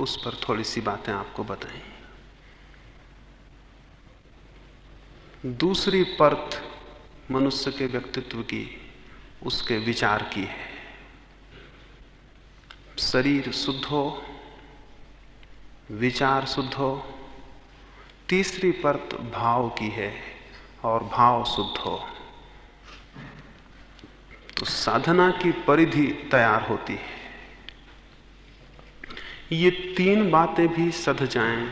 उस पर थोड़ी सी बातें आपको बताएँ। दूसरी परत मनुष्य के व्यक्तित्व की, उसके विचार की है। शरीर शुद्ध हो, विचार शुद्ध हो, तीसरी परत भाव की है और भाव शुद्ध हो। तो साधना की परिधि तैयार होती है। ये तीन बातें भी सध जाएँ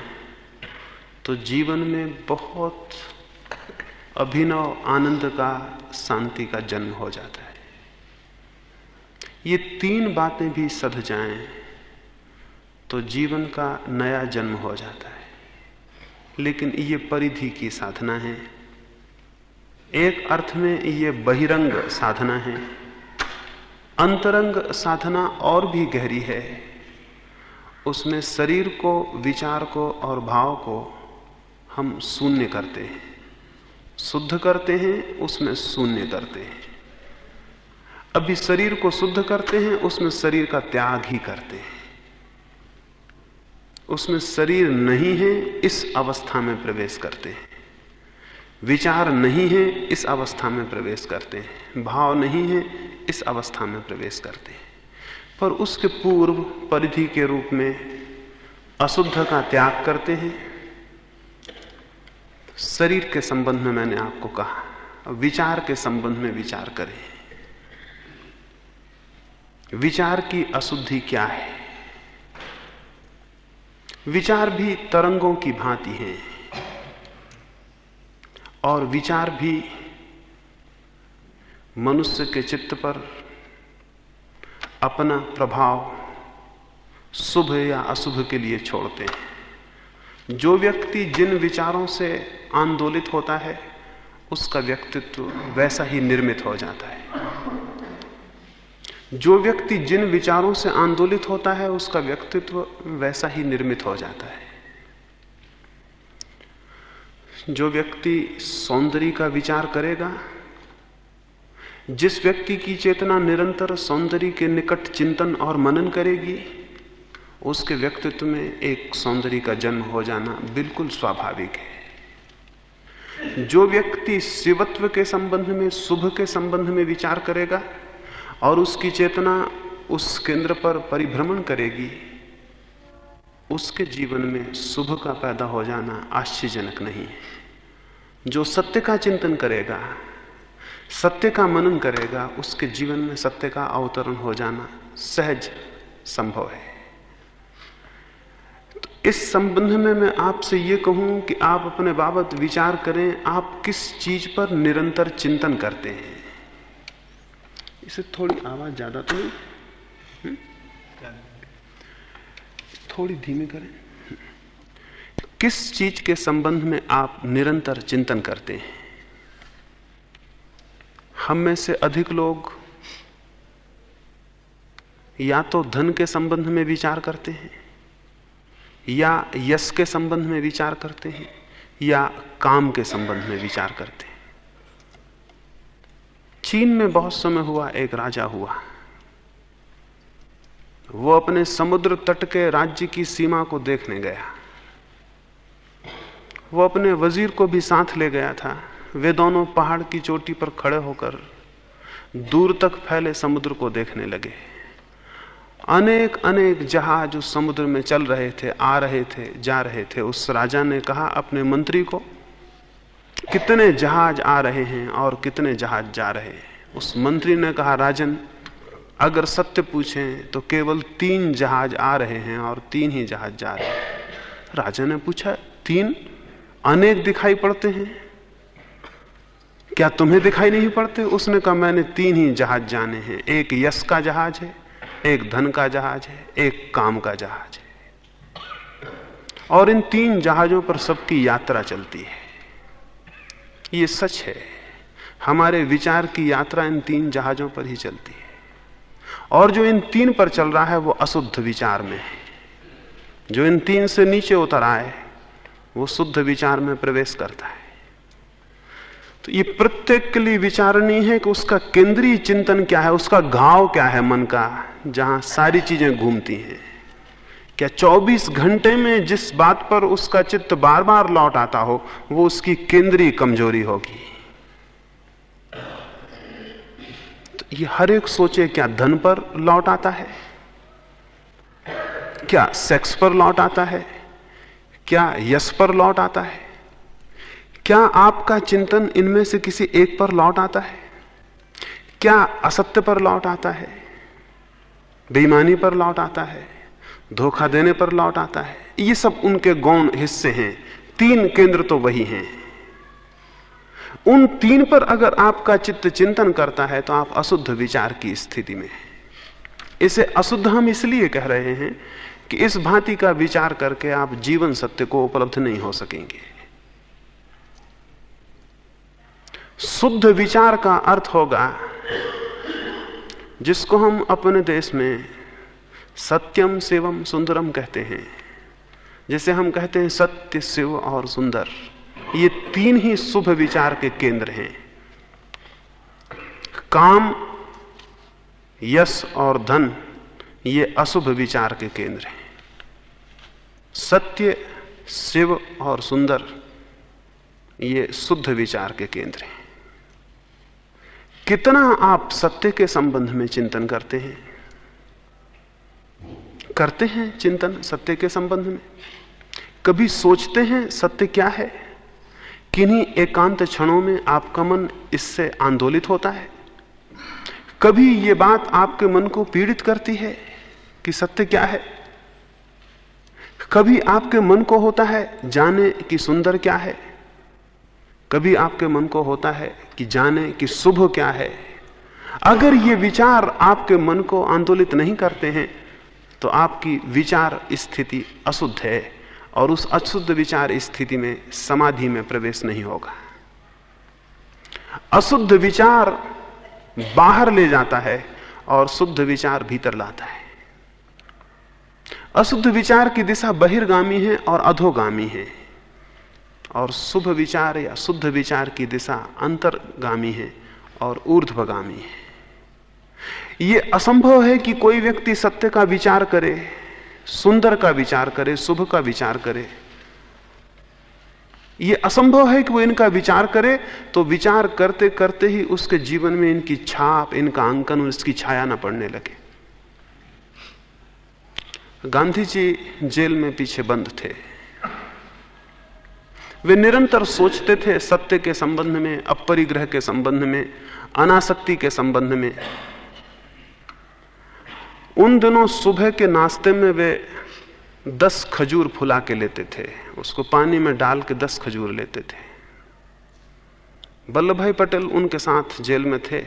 तो जीवन में बहुत अभिनव आनंद का, शांति का जन्म हो जाता है। ये तीन बातें भी सध जाएँ तो जीवन का नया जन्म हो जाता है। लेकिन ये परिधि की साधना है। एक अर्थ में ये बहिरंग साधना है। अंतरंग साधना और भी गहरी है। उसमें शरीर को, विचार को और भाव को हम शून्य करते हैं। शुद्ध करते हैं, उसमें शून्य करते हैं। अभी शरीर को शुद्ध करते हैं, उसमें शरीर का त्याग ही करते हैं। उसमें शरीर नहीं है, इस अवस्था में प्रवेश करते हैं। विचार नहीं है, इस अवस्था में प्रवेश करते हैं। भाव नहीं है, इस अवस्था में प्रवेश करते हैं। पर उसके पूर्व परिधि के रूप में अशुद्ध का त्याग करते हैं। शरीर के संबंध में मैंने आपको कहा, विचार के संबंध में विचार करें। विचार की अशुद्धि क्या है? विचार भी तरंगों की भांति हैं और विचार भी मनुष्य के चित्त पर अपना प्रभाव शुभ या अशुभ के लिए छोड़ते हैं। जो व्यक्ति जिन विचारों से आंदोलित होता है, उसका व्यक्तित्व वैसा ही निर्मित हो जाता है। जो व्यक्ति जिन विचारों से आंदोलित होता है, उसका व्यक्तित्व वैसा ही निर्मित हो जाता है। जो व्यक्ति सौंदर्य का विचार करेगा जिस व्यक्ति की चेतना निरंतर सौंदर्य के निकट चिंतन और मनन करेगी, उसके व्यक्तित्व में एक सौंदर्य का जन्म हो जाना बिल्कुल स्वाभाविक है। जो व्यक्ति शिवत्व के संबंध में, शुभ के संबंध में विचार करेगा और उसकी चेतना उस केंद्र पर परिभ्रमण करेगी, उसके जीवन में शुभ का पैदा हो जाना आश्चर्यजनक नहीं है। जो सत्य का चिंतन करेगा सत्य का मनन करेगा, उसके जीवन में सत्य का अवतरण हो जाना सहज संभव है। तो इस संबंध में मैं आपसे ये कहूँ कि आप अपने बाबत विचार करें, आप किस चीज़ पर निरंतर चिंतन करते हैं। इसे थोड़ी आवाज़ ज़्यादा तो नहीं? थोड़ी धीमी करें। किस चीज़ के संबंध में आप निरंतर चिंतन करते हैं? हम में से अधिक लोग या तो धन के संबंध में विचार करते हैं, या यश के संबंध में विचार करते हैं, या काम के संबंध में विचार करते हैं। चीन में बहुत समय हुआ, एक राजा हुआ। वो अपने समुद्र तट के राज्य की सीमा को देखने गया। वो अपने वज़ीर को भी साथ ले गया था। वे दोनों पहाड़ की चोटी पर खड़े होकर दूर तक फैले समुद्र को देखने लगे। अनेक अनेक जहाज़ उस समुद्र में चल रहे थे, आ रहे थे, जा रहे थे। उस राजा ने कहा, अपने मंत्री को, कितने जहाज़ आ रहे हैं और कितने जहाज़ जा रहे हैं? उस मंत्री ने कहा, राजन, अगर सत्य पूछें तो केवल तीन जहाज़ आ रहे हैं और तीन ही जहाज़ जा रहे हैं। राजा ने पूछा, तीन अनेक दिखाई पड़ते हैं? क्या तुम्हें दिखाई नहीं पड़ते? उसने कहा, मैंने तीन ही जहाज़ जाने हैं। एक यश का जहाज़ है, एक धन का जहाज़ है, एक काम का जहाज़ है। और इन तीन जहाजों पर सबकी यात्रा चलती है। ये सच है, हमारे विचार की यात्रा इन तीन जहाजों पर ही चलती है। और जो इन तीन पर चल रहा है, वो अशुद्ध विचार में है। जो इन तीन से नीचे उतर आए, वो शुद्ध विचार में प्रवेश करता है। तो ये प्रत्येक के लिए विचारणीय है कि उसका केंद्रीय चिंतन क्या है, उसका घाव क्या है मन का, जहाँ सारी चीज़ें घूमती हैं। क्या 24 घंटे में जिस बात पर उसका चित्त बार बार लौट आता हो, वो उसकी केंद्रीय कमज़ोरी होगी। तो ये हर एक सोचे क्या धन पर लौट आता है? क्या सेक्स पर लौट आता है? क्या यश पर लौट आता है? क्या आपका चिंतन इनमें से किसी एक पर लौट आता है? क्या असत्य पर लौट आता है? बेईमानी पर लौट आता है? धोखा देने पर लौट आता है? ये सब उनके गौण हिस्से हैं। तीन केंद्र तो वही हैं। उन तीन पर अगर आपका चित्त चिंतन करता है तो आप अशुद्ध विचार की स्थिति में इसे अशुद्ध हम इसलिए कह रहे हैं कि इस भांति का विचार करके आप जीवन सत्य को उपलब्ध नहीं हो सकेंगे। शुद्ध विचार का अर्थ होगा, जिसको हम अपने देश में सत्यम शिवम सुंदरम कहते हैं। जैसे हम कहते हैं सत्य, शिव और सुंदर। ये तीन ही शुभ विचार के केंद्र हैं। काम, यश और धन, ये अशुभ विचार के केंद्र हैं। सत्य, शिव और सुंदर, ये शुद्ध विचार के केंद्र हैं। कितना आप सत्य के संबंध में चिंतन करते हैं? करते हैं चिंतन सत्य के संबंध में? कभी सोचते हैं सत्य क्या है? किन्हीं एकांत क्षणों में आपका मन इससे आंदोलित होता है? कभी यह बात आपके मन को पीड़ित करती है कि सत्य क्या है? कभी आपके मन को होता है जाने कि सुंदर क्या है? कभी आपके मन को होता है कि जाने कि शुभ क्या है। अगर ये विचार आपके मन को आंदोलित नहीं करते हैं तो आपकी विचार स्थिति अशुद्ध है और उस अशुद्ध विचार स्थिति में समाधि में प्रवेश नहीं होगा। अशुद्ध विचार बाहर ले जाता है और शुद्ध विचार भीतर लाता है। अशुद्ध विचार की दिशा बहिर्गामी है और अधोगामी है। और शुभ विचार या शुद्ध विचार की दिशा अंतर्गामी है और ऊर्ध्वगामी है। यह असंभव है कि कोई व्यक्ति सत्य का विचार करे, सुंदर का विचार करे, शुभ का विचार करे। यह असंभव है कि वो इनका विचार करे तो विचार करते करते ही उसके जीवन में इनकी छाप, इनका अंकन और इसकी छाया ना पड़ने लगे। गांधी जी जेल में पीछे बंद थे। वे निरंतर सोचते थे सत्य के संबंध में, अपरिग्रह के संबंध में, अनासक्ति के संबंध में। उन दिनों सुबह के नाश्ते में वे दस खजूर फुला के लेते थे। उसको पानी में डाल के दस खजूर लेते थे। वल्लभ भाई पटेल उनके साथ जेल में थे।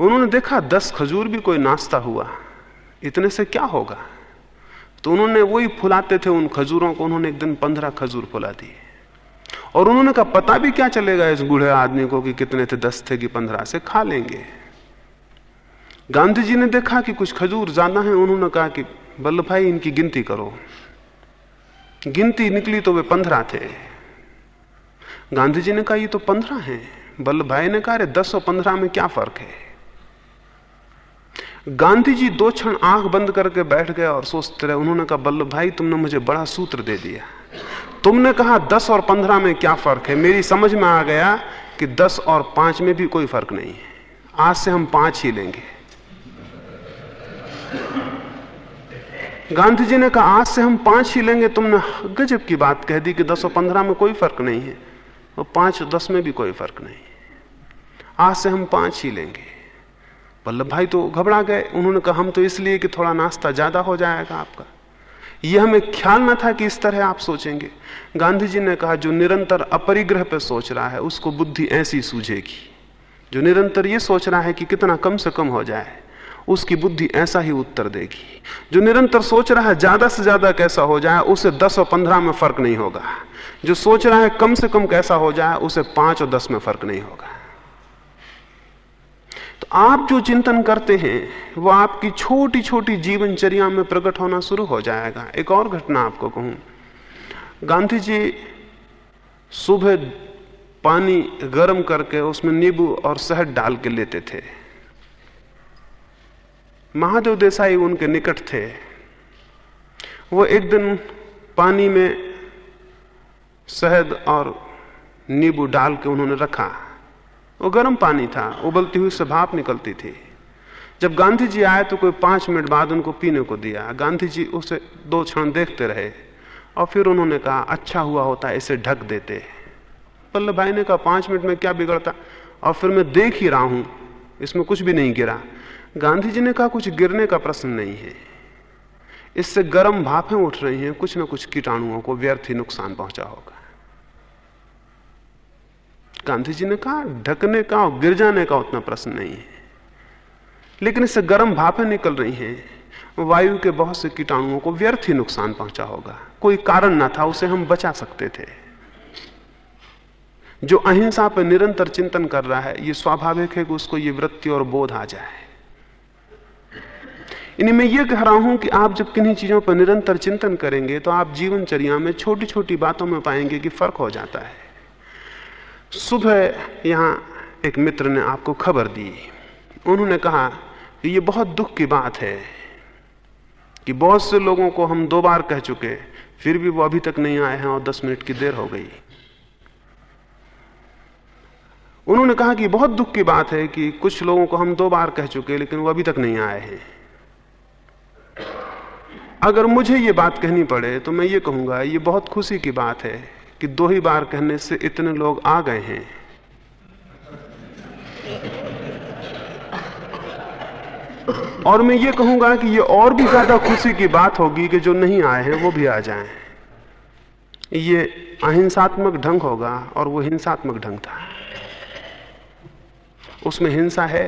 उन्होंने देखा, दस खजूर भी कोई नाश्ता हुआ। इतने से क्या होगा? तो उन्होंने वही फुलाते थे उन खजूरों को। उन्होंने एक दिन पंद्रह खजूर फुला दिए। और उन्होंने कहा, पता भी क्या चलेगा इस बूढ़े आदमी को कि कितने थे, दस थे कि पंद्रह से खा लेंगे? गांधी जी ने देखा कि कुछ खजूर ज़्यादा है, उन्होंने कहा कि बल्लभ भाई, इनकी गिनती करो। गिनती निकली तो वे पंद्रह थे। गांधी जी ने कहा, ये तो पंद्रह है। बल्लभ भाई ने कहा दस और पंद्रह में क्या फ़र्क है? गांधी जी दो क्षण आँख बंद करके बैठ गए और सोचते रहे। उन्होंने कहा बल्लभ भाई, तुमने मुझे बड़ा सूत्र दे दिया। तुमने कहा दस और पंद्रह में क्या फ़र्क है? मेरी समझ में आ गया कि दस और पाँच में भी कोई फ़र्क नहीं है। आज से हम पाँच ही लेंगे। गांधी जी ने कहा, आज से हम पाँच ही लेंगे। तुमने गजब की बात कह दी कि दस और पंद्रह में कोई फ़र्क नहीं है। और पाँच और दस में भी कोई फ़र्क नहीं आज से हम पाँच ही लेंगे। वल्लभ भाई तो घबरा गए। उन्होंने कहा, हम तो इसलिए कि थोड़ा नाश्ता ज़्यादा हो जाएगा आपका। यह हमें ख्याल न था कि इस तरह आप सोचेंगे। गांधी जी ने कहा, जो निरंतर अपरिग्रह पर सोच रहा है, उसको बुद्धि ऐसी सूझेगी। जो निरंतर ये सोच रहा है कि कितना कम से कम हो जाए, उसकी बुद्धि ऐसा ही उत्तर देगी। जो निरंतर सोच रहा है, ज़्यादा से ज़्यादा कैसा हो जाए, उसे दस और पंद्रह में फ़र्क नहीं होगा। जो सोच रहा है, कम से कम कैसा हो जाए, उसे पाँच और दस में फ़र्क नहीं होगा। तो आप जो चिंतन करते हैं, वो आपकी छोटी छोटी जीवनचर्या में प्रकट होना शुरू हो जाएगा। एक और घटना आपको कहूँ। गांधी जी सुबह पानी गर्म करके उसमें नींबू और शहद डाल के लेते थे। महादेव देसाई उनके निकट थे। वो एक दिन पानी में शहद और नींबू डाल के उन्होंने रखा। वो गर्म पानी था, उबलती हुई से भाप निकलती थी। जब गांधी जी आए तो कोई पाँच मिनट बाद उनको पीने को दिया। गांधी जी उसे दो क्षण देखते रहे और फिर उन्होंने कहा अच्छा हुआ होता, इसे ढक देते। वल्लभ भाई ने कहा, पाँच मिनट में क्या बिगड़ता? और फिर, मैं देख ही रहा हूँ, इसमें कुछ भी नहीं गिरा। गांधी जी ने कहा, कुछ गिरने का प्रश्न नहीं है। इससे गर्म भापें उठ रही हैं, कुछ ना कुछ कीटाणुओं को व्यर्थ ही नुकसान पहुँचा होगा। गांधी जी ने कहा, ढकने का और गिर जाने का उतना प्रश्न नहीं है। लेकिन इससे गर्म भापें निकल रही हैं। वायु के बहुत से कीटाणुओं को व्यर्थ ही नुकसान पहुँचा होगा। कोई कारण ना था, उसे हम बचा सकते थे। जो अहिंसा पर निरंतर चिंतन कर रहा है यह स्वाभाविक है कि उसको ये वृत्ति और बोध आ जाए। इन्हें मैं ये कह रहा हूँ कि आप जब किन्हीं चीज़ों पर निरंतर चिंतन करेंगे तो आप जीवनचर्या में छोटी छोटी बातों में पाएँगे कि फ़र्क हो जाता है। सुबह यहाँ एक मित्र ने आपको खबर दी। उन्होंने कहा कि ये बहुत दुख की बात है कि बहुत से लोगों को हम दो बार कह चुके फिर भी वो अभी तक नहीं आए हैं और दस मिनट की देर हो गई। उन्होंने कहा कि बहुत दुख की बात है कि कुछ लोगों को हम दो बार कह चुके लेकिन वो अभी तक नहीं आए हैं। अगर मुझे ये बात कहनी पड़े तो मैं ये कहूँगा, ये बहुत खुशी की बात है कि दो ही बार कहने से इतने लोग आ गए हैं। और मैं ये कहूँगा कि ये और भी ज़्यादा खुशी की बात होगी कि जो नहीं आए हैं, वो भी आ जाएँ। ये अहिंसात्मक ढंग होगा और वो हिंसात्मक ढंग था। उसमें हिंसा है।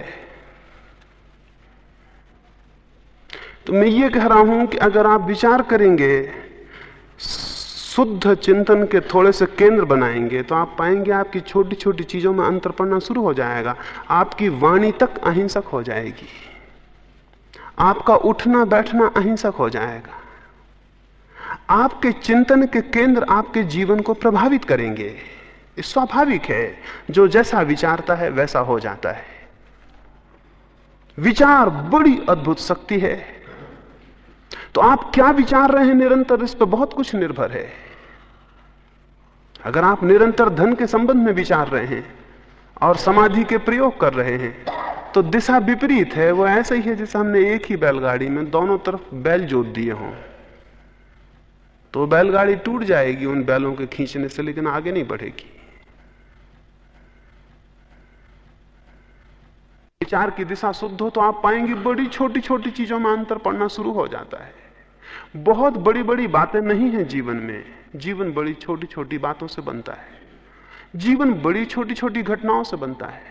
तो मैं ये कह रहा हूँ कि अगर आप विचार करेंगे शुद्ध चिंतन के थोड़े से केंद्र बनाएँगे तो आप पाएँगे आपकी छोटी छोटी चीज़ों में अंतर पड़ना शुरू हो जाएगा। आपकी वाणी तक अहिंसक हो जाएगी। आपका उठना बैठना अहिंसक हो जाएगा। आपके चिंतन के केंद्र आपके जीवन को प्रभावित करेंगे। स्वाभाविक है। जो जैसा विचारता है, वैसा हो जाता है। विचार बड़ी अद्भुत शक्ति है। तो आप क्या विचार रहे हैं निरंतर? इस पर बहुत कुछ निर्भर है। अगर आप निरंतर धन के संबंध में विचार रहे हैं और समाधि के प्रयोग कर रहे हैं तो दिशा विपरीत है। वो ऐसा ही है जैसे हमने एक ही बैलगाड़ी में दोनों तरफ़ बैल जोत दिए हों। तो बैलगाड़ी टूट जाएगी उन बैलों के खींचने से, लेकिन आगे नहीं बढ़ेगी। विचार की दिशा शुद्ध हो तो आप पाएँगे बड़ी छोटी छोटी चीज़ों में अंतर पड़ना शुरू हो जाता है। बहुत बड़ी बड़ी बातें नहीं है जीवन में। जीवन बड़ी छोटी छोटी बातों से बनता है। जीवन बड़ी छोटी छोटी घटनाओं से बनता है।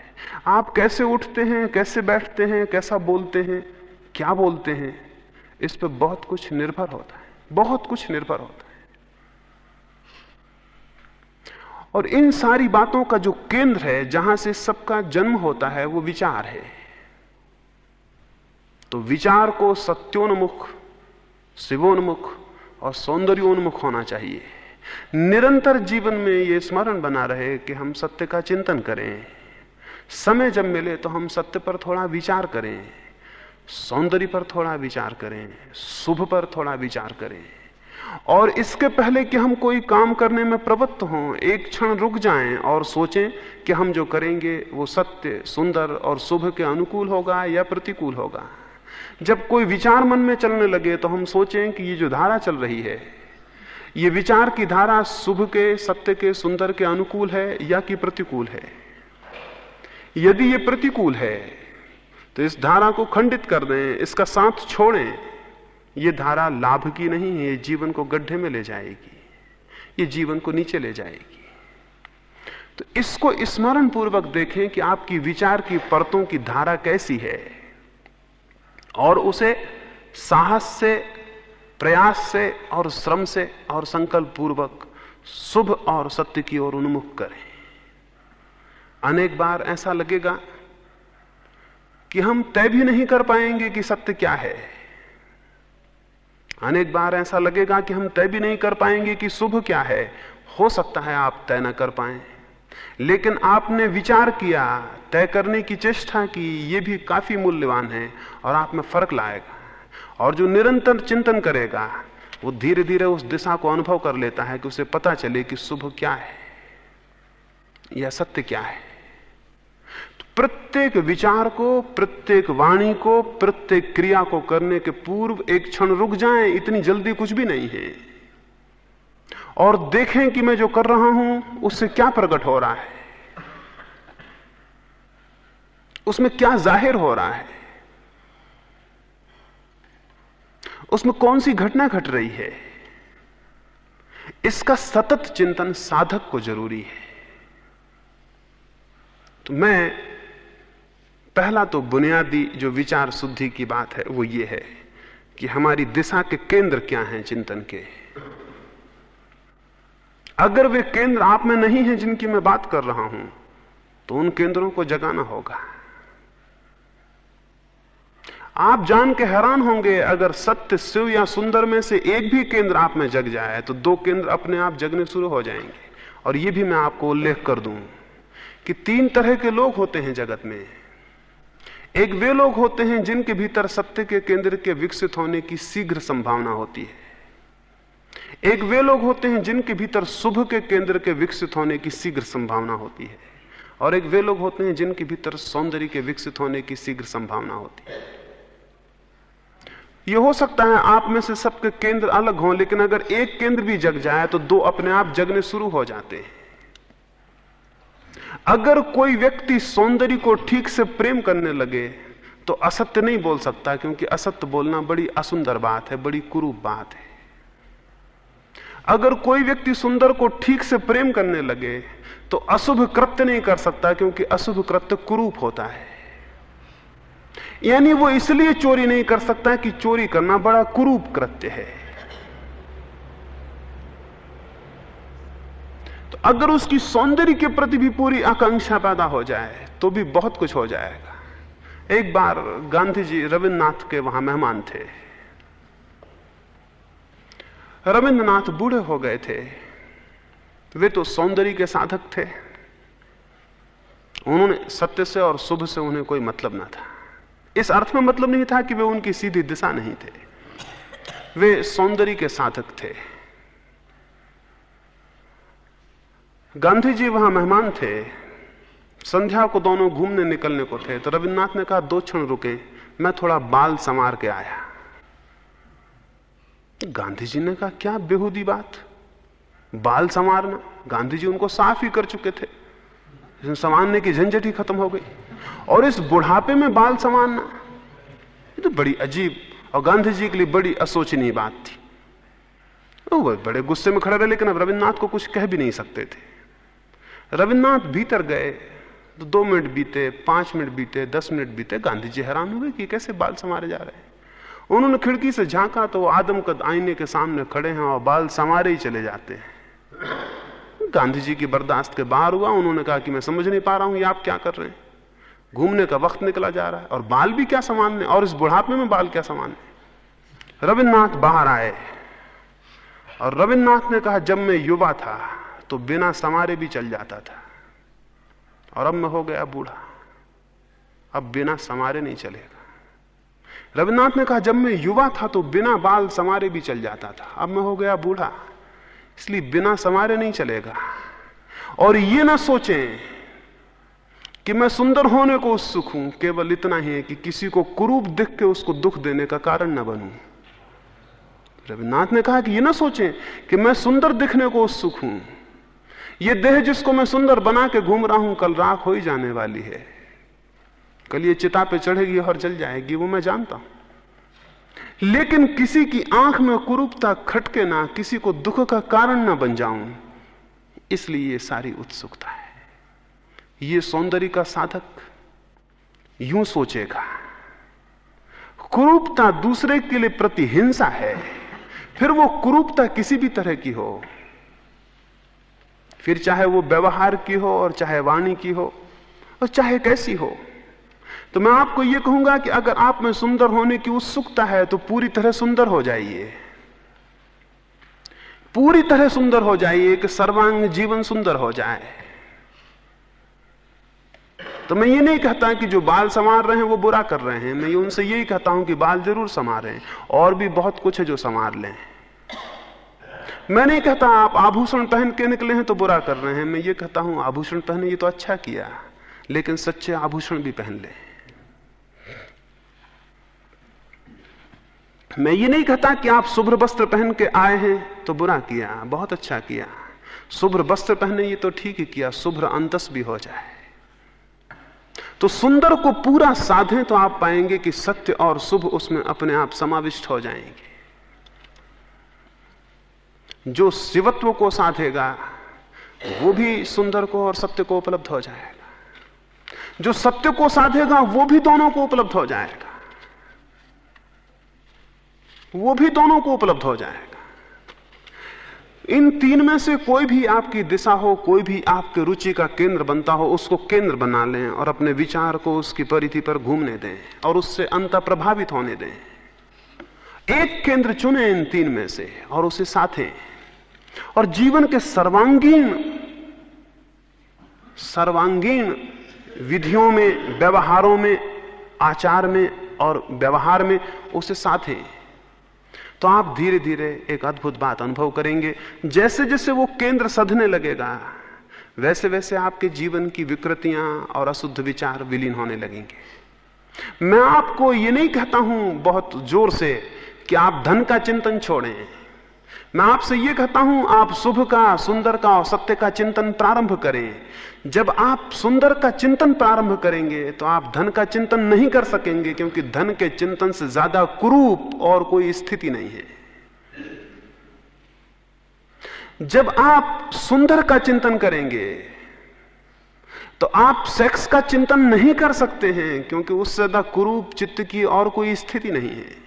आप कैसे उठते हैं, कैसे बैठते हैं, कैसा बोलते हैं, क्या बोलते हैं, इस पर बहुत कुछ निर्भर होता है। बहुत कुछ निर्भर होता है। और इन सारी बातों का जो केंद्र है, जहाँ से सबका जन्म होता है, वो विचार है। तो विचार को सत्योन्मुख शिवोन्मुख और सौंदर्योन्मुख होना चाहिए। निरंतर जीवन में यह स्मरण बना रहे कि हम सत्य का चिंतन करें। समय जब मिले तो हम सत्य पर थोड़ा विचार करें। सौंदर्य पर थोड़ा विचार करें, शुभ पर थोड़ा विचार करें। और इसके पहले कि हम कोई काम करने में प्रवृत्त हों, एक क्षण रुक जाएँ और सोचें कि हम जो करेंगे वो सत्य, सुंदर और शुभ के अनुकूल होगा या प्रतिकूल होगा। जब कोई विचार मन में चलने लगे तो हम सोचें कि ये जो धारा चल रही है, ये विचार की धारा शुभ के, सत्य के, सुंदर के अनुकूल है या कि प्रतिकूल है? यदि ये प्रतिकूल है तो इस धारा को खंडित कर दें, इसका साथ छोड़ें। ये धारा लाभ की नहीं है, ये जीवन को गड्ढे में ले जाएगी। ये जीवन को नीचे ले जाएगी। तो इसको स्मरण पूर्वक देखें कि आपकी विचार की परतों की धारा कैसी है। और उसे साहस से, प्रयास से और श्रम से और संकल्प पूर्वक शुभ और सत्य की ओर उन्मुख करें। अनेक बार ऐसा लगेगा कि हम तय भी नहीं कर पाएँगे कि सत्य क्या है। अनेक बार ऐसा लगेगा कि हम तय भी नहीं कर पाएँगे कि शुभ क्या है। हो सकता है आप तय ना कर पाए। लेकिन आपने विचार किया, तय करने की चेष्टा की यह भी काफ़ी मूल्यवान है और आप में फ़र्क लाएगा। और जो निरंतर चिंतन करेगा, वो धीरे धीरे उस दिशा को अनुभव कर लेता है कि उसे पता चले कि शुभ क्या है, या सत्य क्या है। तो प्रत्येक विचार को, प्रत्येक वाणी को, प्रत्येक क्रिया को करने के पूर्व एक क्षण रुक जाएँ, इतनी जल्दी कुछ भी नहीं है। और देखें कि मैं जो कर रहा हूँ, उससे क्या प्रकट हो रहा है? उसमें क्या ज़ाहिर हो रहा है? उसमें कौन सी घटना घट रही है? इसका सतत चिंतन साधक को ज़रूरी है। तो मैं, पहला तो बुनियादी जो विचार शुद्धि की बात है, वो ये है कि हमारी दिशा के केंद्र क्या हैं चिंतन के? अगर वे केंद्र आप में नहीं हैं जिनकी मैं बात कर रहा हूँ तो उन केंद्रों को जगाना होगा। आप जान के हैरान होंगे, अगर सत्य, शिव या सुंदर में से एक भी केंद्र आप में जग जाए तो दो केंद्र अपने आप जगने शुरू हो जाएँगे। और यह भी मैं आपको उल्लेख कर दूँ कि तीन तरह के लोग होते हैं जगत में। एक वे लोग होते हैं जिनके भीतर सत्य के केंद्र के विकसित होने की शीघ्र संभावना होती है। एक वे लोग होते हैं जिनके भीतर शुभ के केंद्र के विकसित होने की शीघ्र संभावना होती है। और एक वे लोग होते हैं जिनके भीतर सौंदर्य के विकसित होने की शीघ्र संभावना होती है। यह हो सकता है आप में से सबके केंद्र अलग हों, लेकिन अगर एक केंद्र भी जग जाए तो दो अपने आप जगने शुरू हो जाते हैं। अगर कोई व्यक्ति सौंदर्य को ठीक से प्रेम करने लगे तो असत्य नहीं बोल सकता, क्योंकि असत्य बोलना बड़ी असुंदर बात है, बड़ी कुरूप बात है। अगर कोई व्यक्ति सुंदर को ठीक से प्रेम करने लगे तो अशुभ कृत्य नहीं कर सकता, क्योंकि अशुभ कृत्य कुरूप होता है। यानी वो इसलिए चोरी नहीं कर सकता कि चोरी करना बड़ा कुरूप कृत्य है। तो अगर उसकी सौंदर्य के प्रति भी पूरी आकांक्षा पैदा हो जाए तो भी बहुत कुछ हो जाएगा। एक बार गांधी जी रविन्द्रनाथ के वहाँ मेहमान थे। रविन्द्रनाथ बूढ़े हो गए थे। वे तो सौंदर्य के साधक थे। उन्होंने सत्य से और शुभ से उन्हें कोई मतलब ना था। इस अर्थ में मतलब नहीं था कि वे उनकी सीधी दिशा नहीं थे। वे सौंदर्य के साधक थे। गांधी जी वहाँ मेहमान थे। संध्या को दोनों घूमने निकलने को थे। तो रविन्द्रनाथ ने कहा, दो क्षण रुके, मैं थोड़ा बाल संवार के आया। गांधी जी ने कहा, क्या बेहूदी बात? बाल संवारना। गांधी जी उनको साफ़ ही कर चुके थे। संवारने की झंझट ही खत्म हो गई। और इस बुढ़ापे में बाल संवारना, ये तो बड़ी अजीब और गांधी जी के लिए बड़ी असोचनीय बात थी। वो बड़े गुस्से में खड़े रहे, लेकिन अब रविन्द्रनाथ को कुछ कह भी नहीं सकते थे। रविन्द्रनाथ भीतर गए तो दो मिनट बीते, पाँच मिनट बीते, दस मिनट बीते गांधी जी हैरान हुए कि कैसे बाल संवारे जा रहे हैं। उन्होंने खिड़की से झांका तो आदम कद आईने के सामने खड़े हैं और बाल संवारे ही चले जाते हैं। गांधी जी की बर्दाश्त के बाहर हुआ, उन्होंने कहा कि मैं समझ नहीं पा रहा हूँ, ये आप क्या कर रहे हैं? घूमने का वक्त निकला जा रहा है, और बाल भी क्या संवारने, और इस बुढ़ापे में बाल क्या संवारने? रविन्द्रनाथ बाहर आए, और रविन्द्रनाथ ने कहा, जब मैं युवा था तो बिना समारे भी चल जाता था। और अब मैं हो गया बूढ़ा, अब बिना समारे नहीं चलेगा। रविन्द्रनाथ ने कहा, जब मैं युवा था तो बिना बाल समारे भी चल जाता था। अब मैं हो गया बूढ़ा, इसलिए बिना समारे नहीं चलेगा। और ये ना सोचें कि मैं सुंदर होने को उत्सुक हूँ, केवल इतना ही है कि किसी को कुरूप दिख के उसको दुख देने का कारण न बनूं। रविन्द्रनाथ ने कहा कि ये ना सोचें कि मैं सुंदर दिखने को उत्सुक हूँ। ये देह जिसको मैं सुंदर बना के घूम रहा हूँ, कल राख हो ही जाने वाली है। कल ये चिता पे चढ़ेगी और जल जाएगी, वो मैं जानता हूँ। लेकिन किसी की आँख में कुरूपता खटके ना, किसी को दुख का कारण ना बन जाऊँ, इसलिए ये सारी उत्सुकता है। ये सौंदर्य का साधक यूँ सोचेगा, कुरूपता दूसरे के लिए प्रतिहिंसा है, फिर वो कुरूपता किसी भी तरह की हो, फिर चाहे वो व्यवहार की हो और चाहे वाणी की हो और चाहे कैसी हो तो मैं आपको यह कहूँगा कि अगर आप में सुंदर होने की उत्सुकता है तो पूरी तरह सुंदर हो जाइए। पूरी तरह सुंदर हो जाइए कि सर्वांग जीवन सुंदर हो जाए। तो मैं ये नहीं कहता कि जो बाल संवार रहे हैं, वो बुरा कर रहे हैं। मैं ये उनसे यही कहता हूँ कि बाल ज़रूर संवारें, और भी बहुत कुछ है जो संवार लें। मैं नहीं कहता आप आभूषण पहन के निकले हैं तो बुरा कर रहे हैं। मैं ये कहता हूँ, आभूषण पहने, ये तो अच्छा किया। लेकिन सच्चे आभूषण भी पहन ले। मैं ये नहीं कहता कि आप शुभ्र वस्त्र पहन के आए हैं तो बुरा किया, बहुत अच्छा किया। शुभ्र वस्त्र पहने ये तो ठीक ही किया, शुभ्र अंतस भी हो जाए। तो सुंदर को पूरा साधे तो आप पाएँगे कि सत्य और शुभ उसमें अपने आप समाविष्ट हो जाएँगे। जो शिवत्व को साधेगा, वो भी सुंदर को और सत्य को उपलब्ध हो जाएगा। जो सत्य को साधेगा, वो भी दोनों को उपलब्ध हो जाएगा। वो भी दोनों को उपलब्ध हो जाएगा। इन तीन में से कोई भी आपकी दिशा हो, कोई भी आपके रुचि का केंद्र बनता हो, उसको केंद्र बना लें और अपने विचार को उसकी परिधि पर घूमने दें और उससे अंत प्रभावित होने दें। एक केंद्र चुने इन तीन में से और उसे साधें। और जीवन के सर्वांगीण सर्वांगीण विधियों में, व्यवहारों में, आचार में और व्यवहार में उसे साधें। तो आप धीरे धीरे एक अद्भुत बात अनुभव करेंगे। जैसे जैसे वो केंद्र सधने लगेगा, वैसे वैसे आपके जीवन की विकृतियाँ और अशुद्ध विचार विलीन होने लगेंगे। मैं आपको ये नहीं कहता हूँ बहुत ज़ोर से कि आप धन का चिंतन छोड़ें। मैं आपसे यह कहता हूँ, आप शुभ का सुंदर का और सत्य का चिंतन प्रारंभ करें। जब आप सुंदर का चिंतन प्रारंभ करेंगे तो आप धन का चिंतन नहीं कर सकेंगे, क्योंकि धन के चिंतन से ज़्यादा कुरूप और कोई स्थिति नहीं है। जब आप सुंदर का चिंतन करेंगे तो आप सेक्स का चिंतन नहीं कर सकते हैं, क्योंकि उससे ज़्यादा कुरूप, चित्त की और कोई स्थिति नहीं है।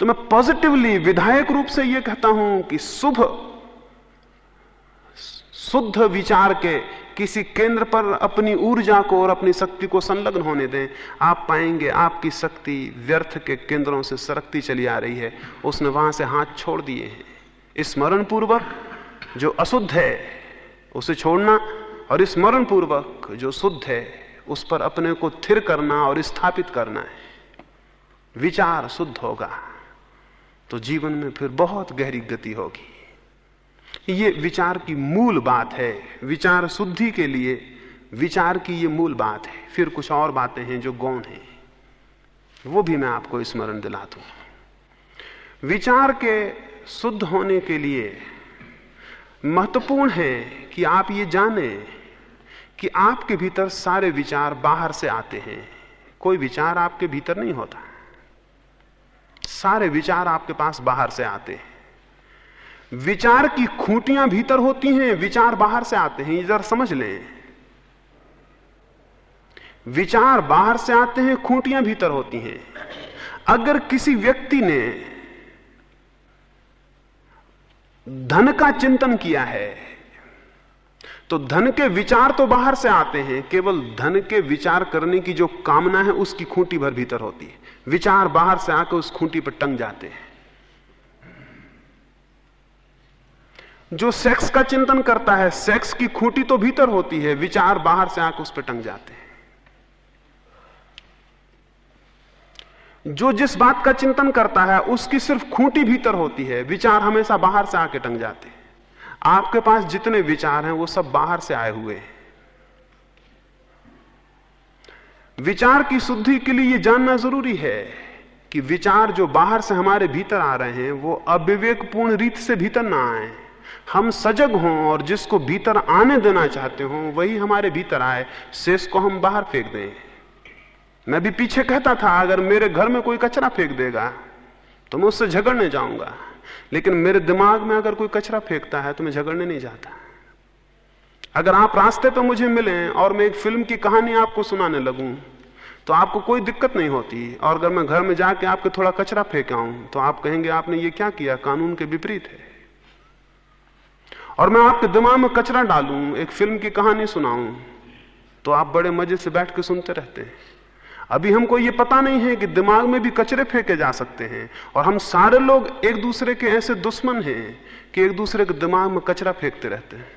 तो मैं पॉजिटिवली विधायक रूप से यह कहता हूँ कि शुभ, शुद्ध विचार के किसी केंद्र पर अपनी ऊर्जा को और अपनी शक्ति को संलग्न होने दें। आप पाएँगे आपकी शक्ति व्यर्थ के केंद्रों से सरकती चली आ रही है। उसने वहाँ से हाथ छोड़ दिए हैं। स्मरण पूर्वक जो अशुद्ध है, उसे छोड़ना और स्मरण पूर्वक जो शुद्ध है, उस पर अपने को थिर करना और स्थापित करना है। विचार शुद्ध होगा। तो जीवन में फिर बहुत गहरी गति होगी। ये विचार की मूल बात है। विचार शुद्धि के लिए विचार की ये मूल बात है। फिर कुछ और बातें हैं जो गौण हैं। वो भी मैं आपको स्मरण दिला दू विचार के शुद्ध होने के लिए महत्वपूर्ण है कि आप ये जाने कि आपके भीतर सारे विचार बाहर से आते हैं। कोई विचार आपके भीतर नहीं होता। सारे विचार आपके पास बाहर से आते हैं। विचार की खूंटियाँ भीतर होती हैं, विचार बाहर से आते हैं। इधर समझ लें। विचार बाहर से आते हैं, खूंटियाँ भीतर होती हैं। अगर किसी व्यक्ति ने धन का चिंतन किया है तो धन के विचार तो बाहर से आते हैं। केवल धन के विचार करने की जो कामना है, उसकी खूंटी भर भीतर होती है। विचार बाहर से आकर उस खूंटी पर टंग जाते हैं। जो सेक्स का चिंतन करता है सेक्स की खूंटी तो भीतर होती है, विचार बाहर से आकर उस पर टंग जाते हैं। जो जिस बात का चिंतन करता है, उसकी सिर्फ़ खूंटी भीतर होती है, विचार हमेशा बाहर से आके टंग जाते हैं। आपके पास जितने विचार हैं, वो सब बाहर से आए हुए हैं। विचार की शुद्धि के लिए यह जानना ज़रूरी है कि विचार जो बाहर से हमारे भीतर आ रहे हैं, वो अविवेकपूर्ण रीत से भीतर ना आए। हम सजग हों और जिसको भीतर आने देना चाहते हो, वही हमारे भीतर आए। शेष को हम बाहर फेंक दें। मैं भी पीछे कहता था, अगर मेरे घर में कोई कचरा फेंक देगा तो मैं उससे झगड़ने जाऊँगा। लेकिन मेरे दिमाग में अगर कोई कचरा फेंकता है तो मैं झगड़ने नहीं जाता। अगर आप रास्ते पर मुझे मिले और मैं एक फ़िल्म की कहानी आपको सुनाने लगूं तो आपको कोई दिक्कत नहीं होती। और अगर मैं घर में जाके आपके थोड़ा कचरा फेंक आऊँ तो आप कहेंगे, आपने ये क्या किया? कानून के विपरीत है। और मैं आपके दिमाग में कचरा डालूं, एक फ़िल्म की कहानी सुनाऊं तो आप बड़े मज़े से बैठ के सुनते रहते हैं। अभी हमको ये पता नहीं है कि दिमाग में भी कचरे फेंके जा सकते हैं, और हम सारे लोग एक दूसरे के ऐसे दुश्मन हैं कि एक दूसरे के दिमाग में कचरा फेंकते रहते हैं।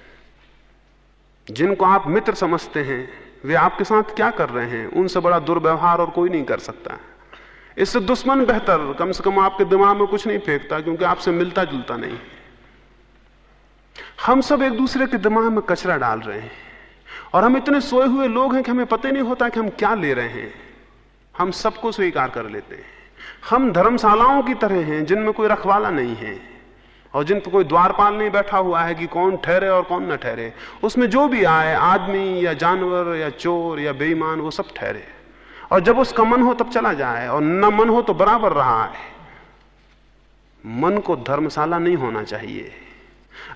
जिनको आप मित्र समझते हैं, वे आपके साथ क्या कर रहे हैं, उनसे बड़ा दुर्व्यवहार और कोई नहीं कर सकता। इससे दुश्मन बेहतर, कम से कम आपके दिमाग में कुछ नहीं फेंकता, क्योंकि आपसे मिलता जुलता नहीं। हम सब एक दूसरे के दिमाग में कचरा डाल रहे हैं, और हम इतने सोए हुए लोग हैं कि हमें पता नहीं होता कि हम क्या ले रहे हैं। हम सबको स्वीकार कर लेते हैं। हम धर्मशालाओं की तरह हैं, जिनमें कोई रखवाला नहीं है। और जिन पर कोई द्वारपाल नहीं बैठा हुआ है कि कौन ठहरे और कौन न ठहरे, उसमें जो भी आए, आदमी या जानवर या चोर या बेईमान, वो सब ठहरे। और जब उसका मन हो तब चला जाए, और न मन हो तो बराबर रहा है। मन को धर्मशाला नहीं होना चाहिए।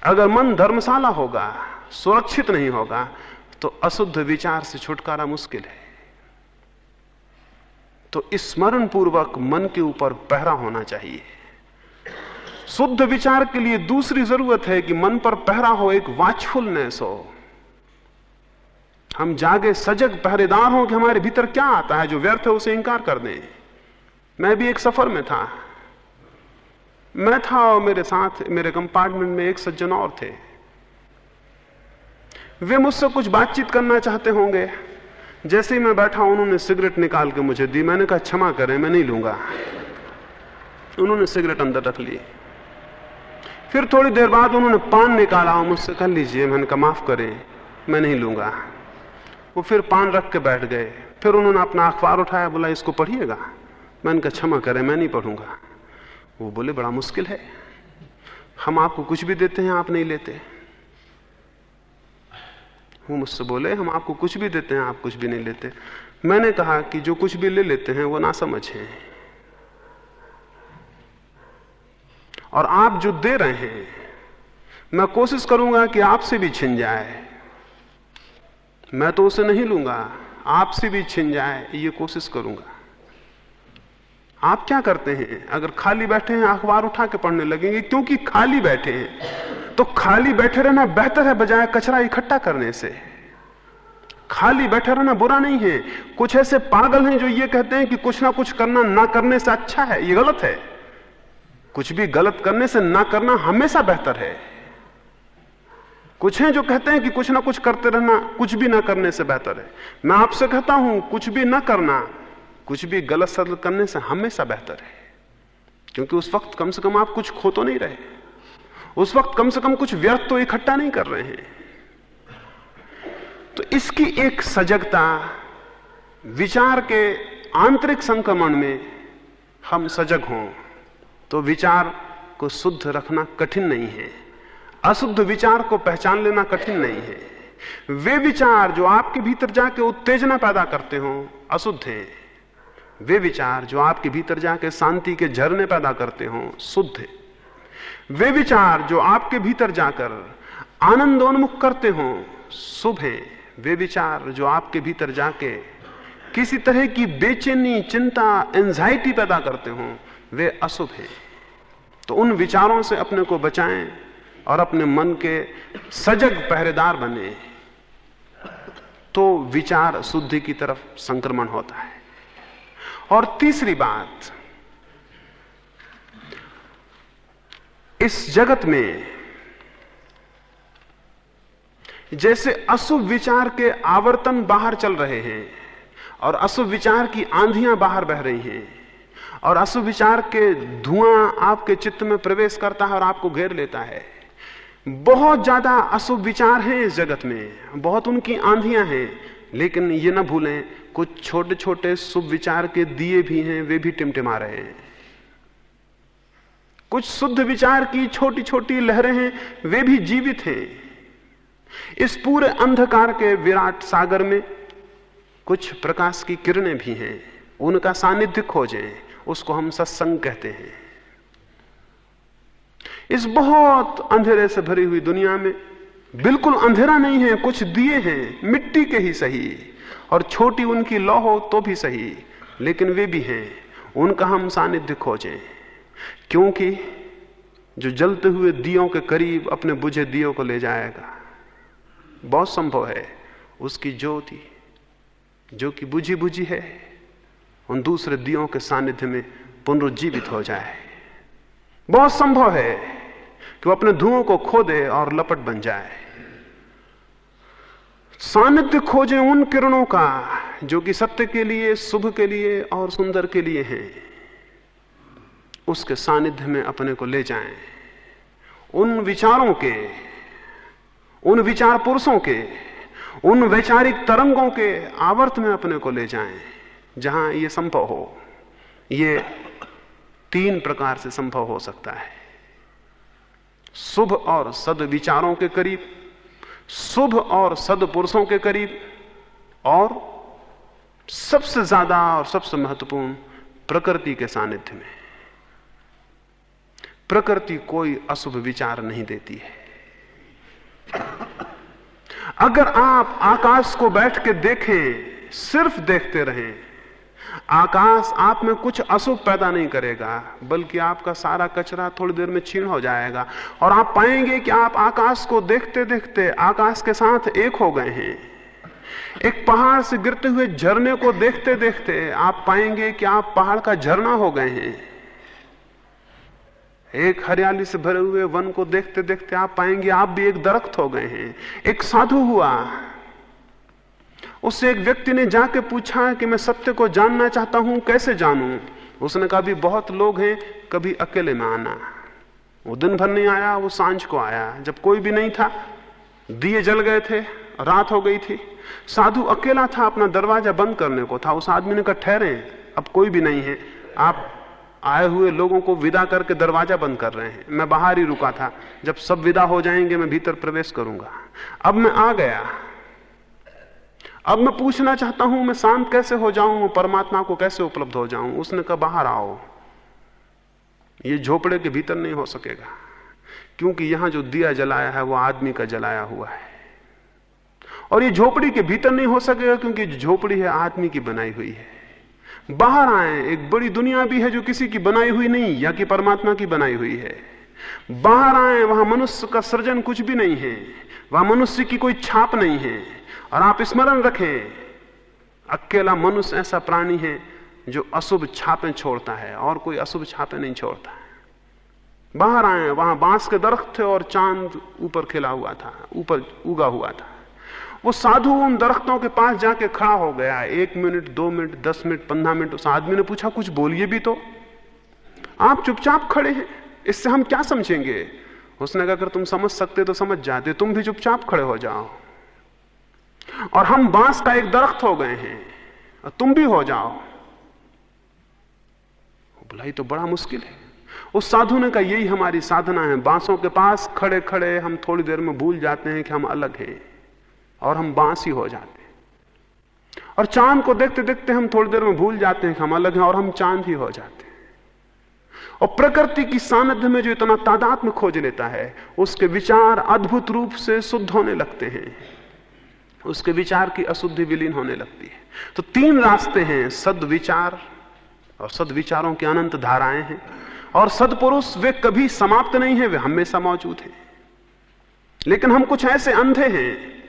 अगर मन धर्मशाला होगा, सुरक्षित नहीं होगा तो अशुद्ध विचार से छुटकारा मुश्किल है। तो स्मरण पूर्वक मन के ऊपर पहरा होना चाहिए। शुद्ध विचार के लिए दूसरी ज़रूरत है कि मन पर पहरा हो एक वाचफुलनेस हो। हम जागे सजग पहरेदार हो कि हमारे भीतर क्या आता है, जो व्यर्थ है उसे इंकार कर दें। मैं भी एक सफ़र में था। मैं था और मेरे साथ, मेरे कंपार्टमेंट में एक सज्जन और थे। वे मुझसे कुछ बातचीत करना चाहते होंगे। जैसे ही मैं बैठा, उन्होंने सिगरेट निकाल के मुझे दी। मैंने कहा, क्षमा करें, मैं नहीं लूँगा। उन्होंने सिगरेट अंदर रख ली। फिर थोड़ी देर बाद उन्होंने पान निकाला और मुझसे कर लीजिए मैंने कहा माफ़ करें, मैं नहीं लूँगा। वो फिर पान रख के बैठ गए। फिर उन्होंने अपना अखबार उठाया, बोला, इसको पढ़िएगा मैंने कहा क्षमा करें, मैं नहीं पढ़ूँगा। वो बोले, बड़ा मुश्किल है, हम आपको कुछ भी देते हैं, आप नहीं लेते। वो मुझसे बोले, हम आपको कुछ भी देते हैं, आप कुछ भी नहीं लेते। मैंने कहा कि जो कुछ भी ले लेते हैं, वो ना समझ है। और आप जो दे रहे हैं, मैं कोशिश करूँगा कि आपसे भी छिन जाए। मैं तो उसे नहीं लूँगा, आपसे भी छिन जाए, ये कोशिश करूँगा। आप क्या करते हैं? अगर खाली बैठे हैं, अखबार उठा के पढ़ने लगेंगे, क्योंकि खाली बैठे हैं तो खाली बैठे रहना बेहतर है बजाय कचरा इकट्ठा करने से। खाली बैठे रहना बुरा नहीं है। कुछ ऐसे पागल हैं जो ये कहते हैं कि कुछ ना कुछ करना ना करने से अच्छा है, ये गलत है। कुछ भी गलत करने से ना करना हमेशा बेहतर है। कुछ हैं जो कहते हैं कि कुछ ना कुछ करते रहना, कुछ भी ना करने से बेहतर है। मैं आपसे कहता हूँ, कुछ भी ना करना, कुछ भी गलत सदल करने से हमेशा बेहतर है। क्योंकि उस वक्त कम से कम आप कुछ खो तो नहीं रहे। उस वक्त कम से कम कुछ व्यर्थ तो इकट्ठा नहीं कर रहे हैं। तो इसकी एक सजगता, विचार के आंतरिक संक्रमण में हम सजग हों। तो विचार को शुद्ध रखना कठिन नहीं है। अशुद्ध विचार को पहचान लेना कठिन नहीं है। वे विचार जो आपके भीतर जाके उत्तेजना पैदा करते हो, अशुद्ध हैं। वे विचार जो आपके भीतर जाके शांति के झरने पैदा करते हो, शुद्ध है। वे विचार जो आपके भीतर जाकर आनंदोन्मुख करते हो, शुभ है। वे विचार जो आपके भीतर जाके किसी तरह की बेचैनी, चिंता एंजाइटी पैदा करते हो वे अशुभ हैं। तो उन विचारों से अपने को बचाएँ और अपने मन के सजग पहरेदार बने। तो विचार शुद्धि की तरफ़ संक्रमण होता है। और तीसरी बात, इस जगत में जैसे अशुभ विचार के आवर्तन बाहर चल रहे हैं और अशुभ विचार की आंधियाँ बाहर बह रही हैं और अशुभ विचार के धुआँ आपके चित्त में प्रवेश करता है और आपको घेर लेता है। बहुत ज़्यादा अशुभ विचार हैं इस जगत में। बहुत उनकी आंधियाँ हैं। लेकिन ये ना भूलें, कुछ छोटे छोटे शुभ विचार के दिए भी हैं, वे भी टिमटिमा रहे हैं। कुछ शुद्ध विचार की छोटी छोटी लहरें हैं, वे भी जीवित हैं। इस पूरे अंधकार के विराट सागर में कुछ प्रकाश की किरणें भी हैं। उनका सानिध्य खोजें। उसको हम सत्संग कहते हैं। इस बहुत अंधेरे से भरी हुई दुनिया में बिल्कुल अंधेरा नहीं है, कुछ दिए हैं, मिट्टी के ही सही। और छोटी उनकी लौ हो तो भी सही, लेकिन वे भी हैं, उनका हम सानिध्य खोजें। क्योंकि जो जलते हुए दियों के करीब अपने बुझे दियों को ले जाएगा, बहुत संभव है उसकी ज्योति, जो कि बुझी बुझी है। उन दूसरे दियों के सानिध्य में पुनरुज्जीवित हो जाए। बहुत संभव है कि वो अपने धुओं को खो दे और लपट बन जाए। सानिध्य खोजें उन किरणों का जो कि सत्य के लिए, शुभ के लिए और सुंदर के लिए हैं। उसके सानिध्य में अपने को ले जाएँ। उन विचारों के, उन विचार पुरुषों के, उन वैचारिक तरंगों के आवर्त में अपने को ले जाएँ। जहाँ यह संभव हो यह तीन प्रकार से संभव हो सकता है। शुभ और सद विचारों के करीब, शुभ और सद पुरुषों के करीब, और सबसे ज़्यादा और सबसे महत्वपूर्ण प्रकृति के सानिध्य में। प्रकृति कोई अशुभ विचार नहीं देती है। अगर आप आकाश को बैठ के देखें, सिर्फ़ देखते रहें आकाश आप में कुछ अशुभ पैदा नहीं करेगा, बल्कि आपका सारा कचरा थोड़ी देर में छीण हो जाएगा। और आप पाएँगे कि आप आकाश को देखते देखते आकाश के साथ एक हो गए हैं। एक पहाड़ से गिरते हुए झरने को देखते देखते आप पाएँगे कि आप पहाड़ का झरना हो गए हैं। एक हरियाली से भरे हुए वन को देखते देखते आप पाएँगे आप भी एक दरख्त हो गए हैं। एक साधु हुआ उससे एक व्यक्ति ने जाके पूछा कि मैं सत्य को जानना चाहता हूँ, कैसे जानूं? उसने कहा भी बहुत लोग हैं, कभी अकेले में आना। वो दिन भर नहीं आया, वो साँझ को आया। जब कोई भी नहीं था, दिए जल गए थे, रात हो गई थी। साधु अकेला था, अपना दरवाज़ा बंद करने को था। उस आदमी ने कहा, ठहरे, अब कोई भी नहीं है। आप आए हुए लोगों को विदा करके दरवाज़ा बंद कर रहे हैं। मैं बाहर ही रुका था। जब सब विदा हो जाएँगे, मैं भीतर प्रवेश करूँगा। अब मैं आ गया। अब मैं पूछना चाहता हूँ, मैं शांत कैसे हो जाऊँ परमात्मा को कैसे उपलब्ध हो जाऊँ? उसने कहा, बाहर आओ। ये झोपड़े के भीतर नहीं हो सकेगा, क्योंकि यहाँ जो दिया जलाया है, वो आदमी का जलाया हुआ है। और ये झोपड़ी के भीतर नहीं हो सकेगा, क्योंकि झोपड़ी है, आदमी की बनाई हुई है। बाहर आए, एक बड़ी दुनिया भी है जो किसी की बनाई हुई नहीं, या कि परमात्मा की बनाई हुई है। बाहर आए, वहाँ मनुष्य का सृजन कुछ भी नहीं है, वहाँ मनुष्य की कोई छाप नहीं है। और आप स्मरण रखें, अकेला मनुष्य ऐसा प्राणी है जो अशुभ छापे छोड़ता है और कोई अशुभ छापे नहीं छोड़ता है। बाहर आए, वहाँ बाँस के दरख्त थे और चाँद ऊपर खिला हुआ था, ऊपर उगा हुआ था। वो साधु उन दरख्तों के पास जाके खड़ा हो गया। एक मिनट, दो मिनट, दस मिनट, पंद्रह मिनट, उस आदमी ने पूछा, कुछ बोलिए भी तो। आप चुपचाप खड़े हैं, इससे हम क्या समझेंगे? उसने कहा, अगर तुम समझ सकते तो समझ जाते, तुम भी चुपचाप खड़े हो जाओ। और हम बाँस का एक दरख्त हो गए हैं। और तुम भी हो जाओ। बुलाई तो बड़ा मुश्किल है। उस साधु ने कहा यही हमारी साधना है। बांसों के पास खड़े खड़े हम थोड़ी देर में भूल जाते हैं कि हम अलग हैं और हम बाँस ही हो जाते हैं। और चाँद को देखते देखते हम थोड़ी देर में भूल जाते हैं कि हम अलग हैं और हम चाँद ही हो जाते हैं। और प्रकृति की सानिध्य में जो इतना तादाद में खोज लेता है, उसके विचार अद्भुत रूप से शुद्ध होने लगते हैं। उसके विचार की अशुद्धि विलीन होने लगती है। तो तीन रास्ते हैं, सदविचार और सद विचारों की अनंत धाराएँ हैं। और सदपुरुष, वे कभी समाप्त नहीं है, वे हमेशा मौजूद हैं। लेकिन हम कुछ ऐसे अंधे हैं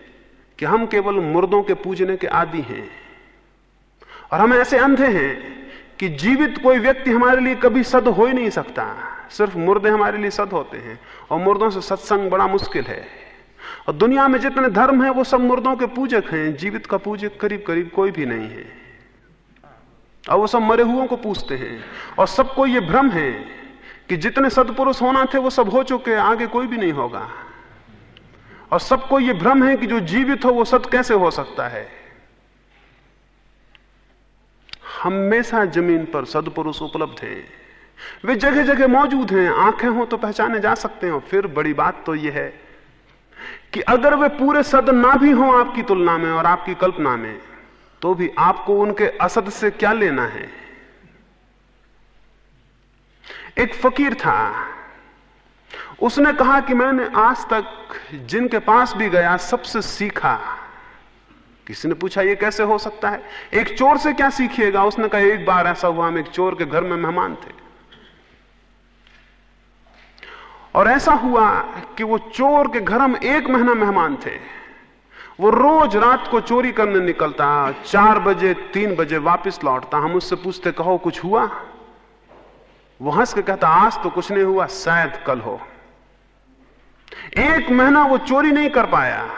कि हम केवल मुर्दों के पूजने के आदि हैं। और हम ऐसे अंधे हैं कि जीवित कोई व्यक्ति हमारे लिए कभी सद हो ही नहीं सकता। सिर्फ़ मुर्दे हमारे लिए सद होते हैं। और मुर्दों से सत्संग बड़ा मुश्किल है। और दुनिया में जितने धर्म हैं, वो सब मुर्दों के पूजक हैं। जीवित का पूजक करीब करीब कोई भी नहीं है। और वो सब मरे हुओं को पूछते हैं। और सबको ये भ्रम है कि जितने सदपुरुष होना थे, वो सब हो चुके आगे कोई भी नहीं होगा। और सबको यह भ्रम है कि जो जीवित हो, वो सत कैसे हो सकता है? हमेशा ज़मीन पर सदपुरुष उपलब्ध हैं। वे जगह जगह मौजूद हैं। आँखें हो तो पहचाने जा सकते हो। फिर बड़ी बात तो यह है कि अगर वे पूरे सद ना भी हो आपकी तुलना में और आपकी कल्पना में तो भी आपको उनके असद से क्या लेना है? एक फकीर था। उसने कहा कि मैंने आज तक जिनके पास भी गया, सबसे सीखा। किसी ने पूछा, ये कैसे हो सकता है? एक चोर से क्या सीखिएगा? उसने कहा, एक बार ऐसा हुआ, हम एक चोर के घर में मेहमान थे। और ऐसा हुआ कि वो चोर के घर हम एक महीना मेहमान थे। वो रोज रात को चोरी करने निकलता, चार बजे, तीन बजे वापस लौटता। हम उससे पूछते, कहो, कुछ हुआ? वो हंस के कहता, आज तो कुछ नहीं हुआ, शायद कल हो। एक महीना वो चोरी नहीं कर पाया।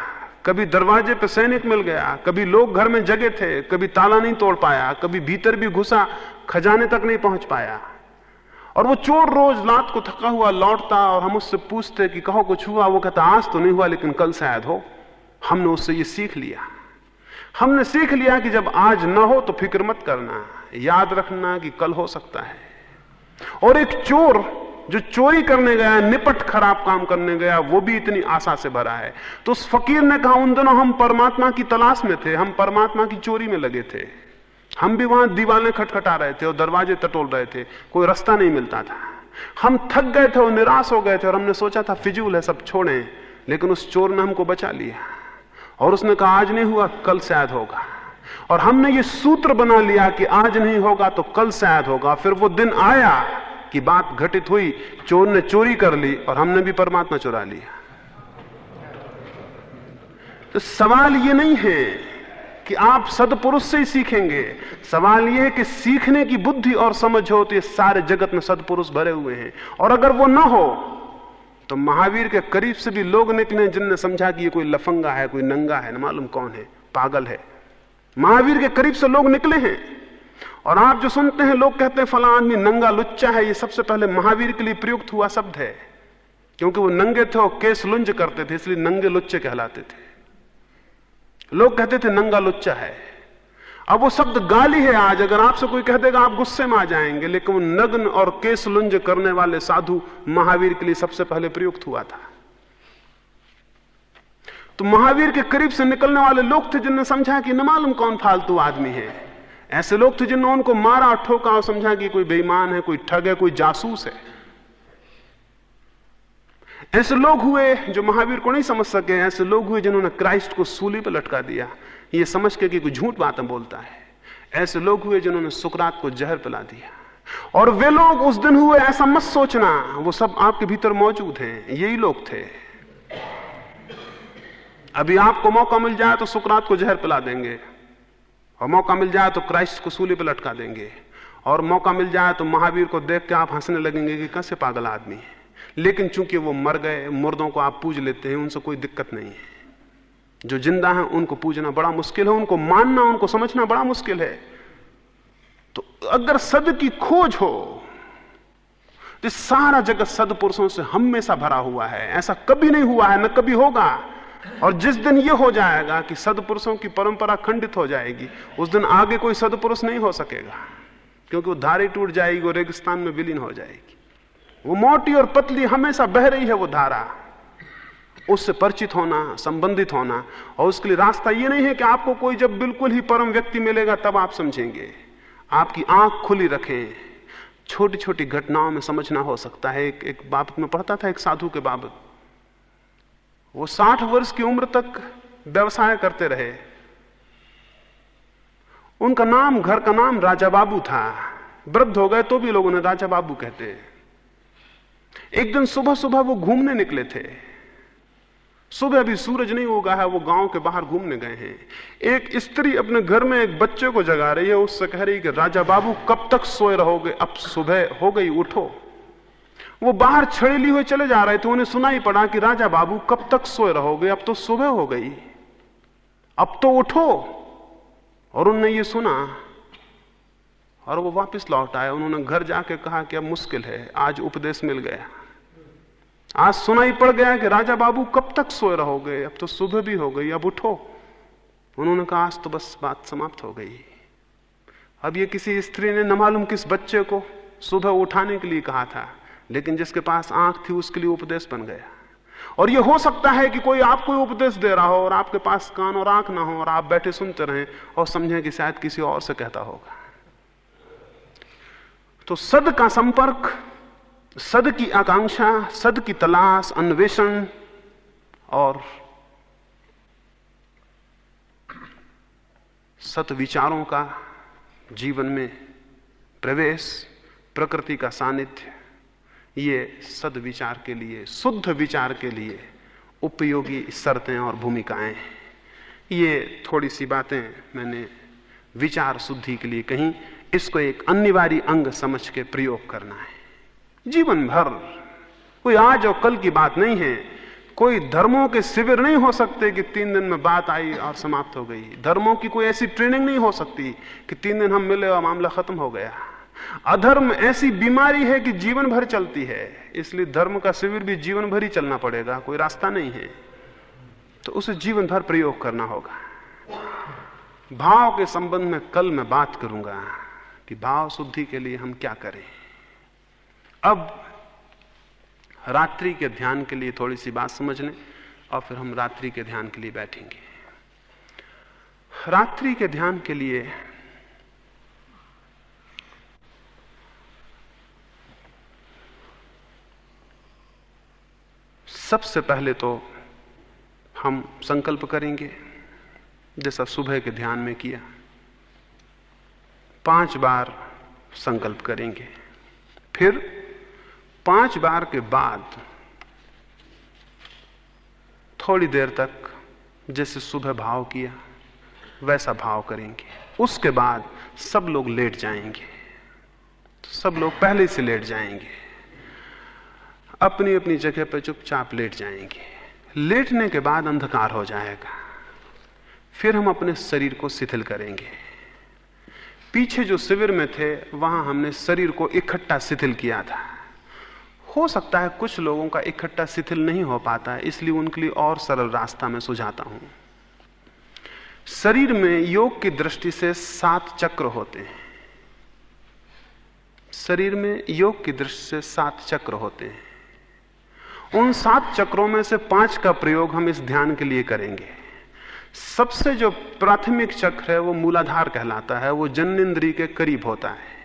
कभी दरवाजे पे सैनिक मिल गया, कभी लोग घर में जगे थे, कभी ताला नहीं तोड़ पाया, कभी भीतर भी घुसा, खजाने तक नहीं पहुँच पाया। और वो चोर रोज रात को थका हुआ लौटता और हम उससे पूछते कि कहो कुछ हुआ? वो कहता, आज तो नहीं हुआ, लेकिन कल शायद हो। हमने उससे ये सीख लिया। हमने सीख लिया कि जब आज ना हो तो फ़िक्र मत करना। याद रखना कि कल हो सकता है। और एक चोर जो चोरी करने गया, निपट खराब काम करने गया, वो भी इतनी आशा से भरा है। तो उस फकीर ने कहा, उन दोनों हम परमात्मा की तलाश में थे, हम परमात्मा की चोरी में लगे थे। हम भी वहाँ दीवालें खटखटा रहे थे और दरवाजे टटोल रहे थे, कोई रास्ता नहीं मिलता था। हम थक गए थे और निराश हो गए थे और हमने सोचा था, फिजूल है, सब छोड़े, लेकिन उस चोर ने हमको बचा लिया। और उसने कहा, आज नहीं हुआ, कल शायद होगा। और हमने ये सूत्र बना लिया कि आज नहीं होगा तो कल शायद होगा। फिर वो दिन आया कि बात घटित हुई, चोर ने चोरी कर ली और हमने भी परमात्मा चुरा लिया। तो सवाल ये नहीं है कि आप सदपुरुष से ही सीखेंगे। सवाल यह है कि सीखने की बुद्धि और समझ हो तो ये सारे जगत में सदपुरुष भरे हुए हैं। और अगर वो ना हो तो महावीर के करीब से भी लोग निकले जिनने समझा कि ये कोई लफंगा है, कोई नंगा है, न मालूम कौन है, पागल है। महावीर के करीब से लोग निकले हैं। और आप जो सुनते हैं, लोग कहते हैं, फला आदमी नंगा लुच्चा है। ये सबसे पहले महावीर के लिए प्रयुक्त हुआ शब्द है। क्योंकि वो नंगे थे और केस लुंज करते थे, इसलिए नंगे लुच्चे कहलाते थे। लोग कहते थे, नंगा लुच्चा है। अब वो शब्द गाली है आज। अगर आपसे कोई कह देगा, आप गुस्से में आ जाएँगे। लेकिन वो नग्न और केस लुंज करने वाले साधु महावीर के लिए सबसे पहले प्रयुक्त हुआ था। तो महावीर के करीब से निकलने वाले लोग थे जिनने समझा कि न मालूम कौन फालतू आदमी है। ऐसे लोग थे जिन्होंने उनको मारा, ठोका और समझा कि कोई बेईमान है, कोई ठग है, कोई जासूस है। ऐसे लोग हुए जो महावीर को नहीं समझ सके, ऐसे लोग हुए जिन्होंने क्राइस्ट को सूली पर लटका दिया। ये समझ के कि कोई झूठ बातें बोलता है। ऐसे लोग हुए जिन्होंने सुकरात को जहर पिला दिया। और वे लोग उस दिन हुए, ऐसा मत सोचना, वो सब आपके भीतर मौजूद हैं, यही लोग थे। अभी आपको मौका मिल जाए तो सुकरात को जहर पिला देंगे। और मौका मिल जाए तो क्राइस्ट को सूली पर लटका देंगे। और मौका मिल जाए तो महावीर को देख के आप हंसने लगेंगे कि कैसे पागल आदमी है। लेकिन चूँकि वो मर गए, मुर्दों को आप पूज लेते हैं, उनसे कोई दिक्कत नहीं है। जो ज़िंदा है, उनको पूजना बड़ा मुश्किल है, उनको मानना, उनको समझना बड़ा मुश्किल है। तो अगर सद की खोज हो तो सारा जगत सदपुरुषों से हमेशा भरा हुआ है। ऐसा कभी नहीं हुआ है, न कभी होगा। और जिस दिन यह हो जाएगा कि सदपुरुषों की परंपरा खंडित हो जाएगी, उस दिन आगे कोई सदपुरुष नहीं हो सकेगा, क्योंकि वो धारी टूट जाएगी और रेगिस्तान में विलीन हो जाएगी। वो मोटी और पतली हमेशा बह रही है वो धारा। उससे परिचित होना, संबंधित होना, और उसके लिए रास्ता ये नहीं है कि आपको कोई जब बिल्कुल ही परम व्यक्ति मिलेगा, तब आप समझेंगे। आपकी आँख खुली रखें। छोटी छोटी घटनाओं में समझना हो सकता है। एक एक बाबत में पढ़ता था एक साधु के बाबत। वो साठ वर्ष की उम्र तक व्यवसाय करते रहे। उनका नाम, घर का नाम राजा बाबू था। वृद्ध हो गए तो भी लोगों ने राजा बाबू कहते एक दिन सुबह सुबह वो घूमने निकले थे। सुबह अभी सूरज नहीं उगा है, वो गाँव के बाहर घूमने गए हैं। एक स्त्री अपने घर में एक बच्चे को जगा रही है, उससे कह रही कि, राजा बाबू, कब तक सोए रहोगे? अब सुबह हो गई, उठो। वो बाहर छड़ेली हुए चले जा रहे थे, उन्हें सुना ही पड़ा कि, राजा बाबू, कब तक सोए रहोगे? अब तो सुबह हो गई। अब तो उठो। और उनने ये सुना और वो वापस लौट आए। उन्होंने घर जाके कहा कि अब मुश्किल है, आज उपदेश मिल गया। आज सुनाई पड़ गया कि राजा बाबू कब तक सोए रहोगे? अब तो सुबह भी हो गई, अब उठो। उन्होंने कहा, आज तो बस बात समाप्त हो गई। अब ये किसी स्त्री ने न मालूम किस बच्चे को सुबह उठाने के लिए कहा था, लेकिन जिसके पास आँख थी उसके लिए उपदेश बन गया। और यह हो सकता है कि कोई आपको उपदेश दे रहा हो और आपके पास कान और आँख ना हो और आप बैठे सुनते रहें और समझें कि शायद किसी और से कहता होगा। तो सद का संपर्क, सद की आकांक्षा, सद की तलाश, अन्वेषण और सत विचारों का जीवन में प्रवेश, प्रकृति का सानिध्य, ये सद विचार के लिए, शुद्ध विचार के लिए उपयोगी शर्तें और भूमिकाएँ ये थोड़ी सी बातें मैंने विचार शुद्धि के लिए कहीं इसको एक अनिवार्य अंग समझ के प्रयोग करना है। जीवन भर, कोई आज और कल की बात नहीं है। कोई धर्मों के शिविर नहीं हो सकते कि तीन दिन में बात आई और समाप्त हो गई। धर्मों की कोई ऐसी ट्रेनिंग नहीं हो सकती कि तीन दिन हम मिले और मामला खत्म हो गया। अधर्म ऐसी बीमारी है कि जीवन भर चलती है। इसलिए धर्म का शिविर भी जीवन भर ही चलना पड़ेगा, कोई रास्ता नहीं है। तो उसे जीवन भर प्रयोग करना होगा। भाव के संबंध में कल मैं बात करूँगा। कि भाव शुद्धि के लिए हम क्या करें? अब रात्रि के ध्यान के लिए थोड़ी सी बात समझ लें और फिर हम रात्रि के ध्यान के लिए बैठेंगे। रात्रि के ध्यान के लिए सबसे पहले तो हम संकल्प करेंगे, जैसा सुबह के ध्यान में किया। पाँच बार संकल्प करेंगे। फिर पाँच बार के बाद थोड़ी देर तक जैसे सुबह भाव किया, वैसा भाव करेंगे। उसके बाद सब लोग लेट जाएँगे। तो सब लोग पहले से लेट जाएँगे। अपनी अपनी जगह पर चुपचाप लेट जाएँगे। लेटने के बाद अंधकार हो जाएगा। फिर हम अपने शरीर को शिथिल करेंगे। पीछे जो शिविर में थे, वहाँ हमने शरीर को इकट्ठा शिथिल किया था। हो सकता है कुछ लोगों का इकट्ठा शिथिल नहीं हो पाता है इसलिए उनके लिए और सरल रास्ता मैं सुझाता हूँ। शरीर में योग की दृष्टि से सात चक्र होते हैं। शरीर में योग की दृष्टि से सात चक्र होते हैं। उन सात चक्रों में से पाँच का प्रयोग हम इस ध्यान के लिए करेंगे। सबसे जो प्राथमिक चक्र है, वो मूलाधार कहलाता है, वो जन्नेन्द्रीय के करीब होता है।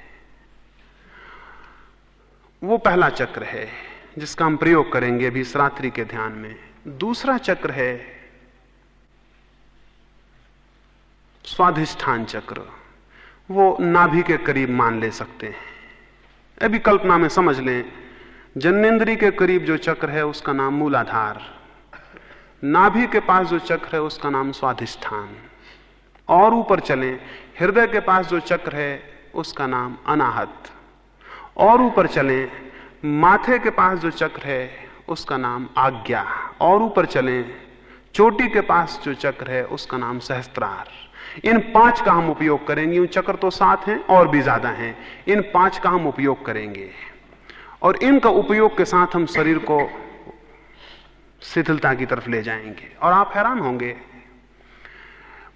वो पहला चक्र है, जिसका हम प्रयोग करेंगे अभी रात्रि के ध्यान में। दूसरा चक्र है, स्वाधिष्ठान चक्र। वो नाभि के करीब मान ले सकते हैं। अभी कल्पना में समझ लें जन्नेन्द्री के करीब जो चक्र है, उसका नाम मूलाधार। नाभि के पास जो चक्र है, उसका नाम स्वाधिष्ठान। और ऊपर चलें, हृदय के पास जो चक्र है, उसका नाम अनाहत। और ऊपर चलें, माथे के पास जो चक्र है, उसका नाम आज्ञा। और ऊपर चलें, चोटी के पास जो चक्र है, उसका नाम सहस्त्रार। इन पाँच का हम उपयोग करेंगे। चक्र तो सात हैं, और भी ज़्यादा हैं। इन पाँच का हम उपयोग करेंगे। और इनका उपयोग के साथ हम शरीर को शिथिलता की तरफ़ ले जाएँगे और आप हैरान होंगे।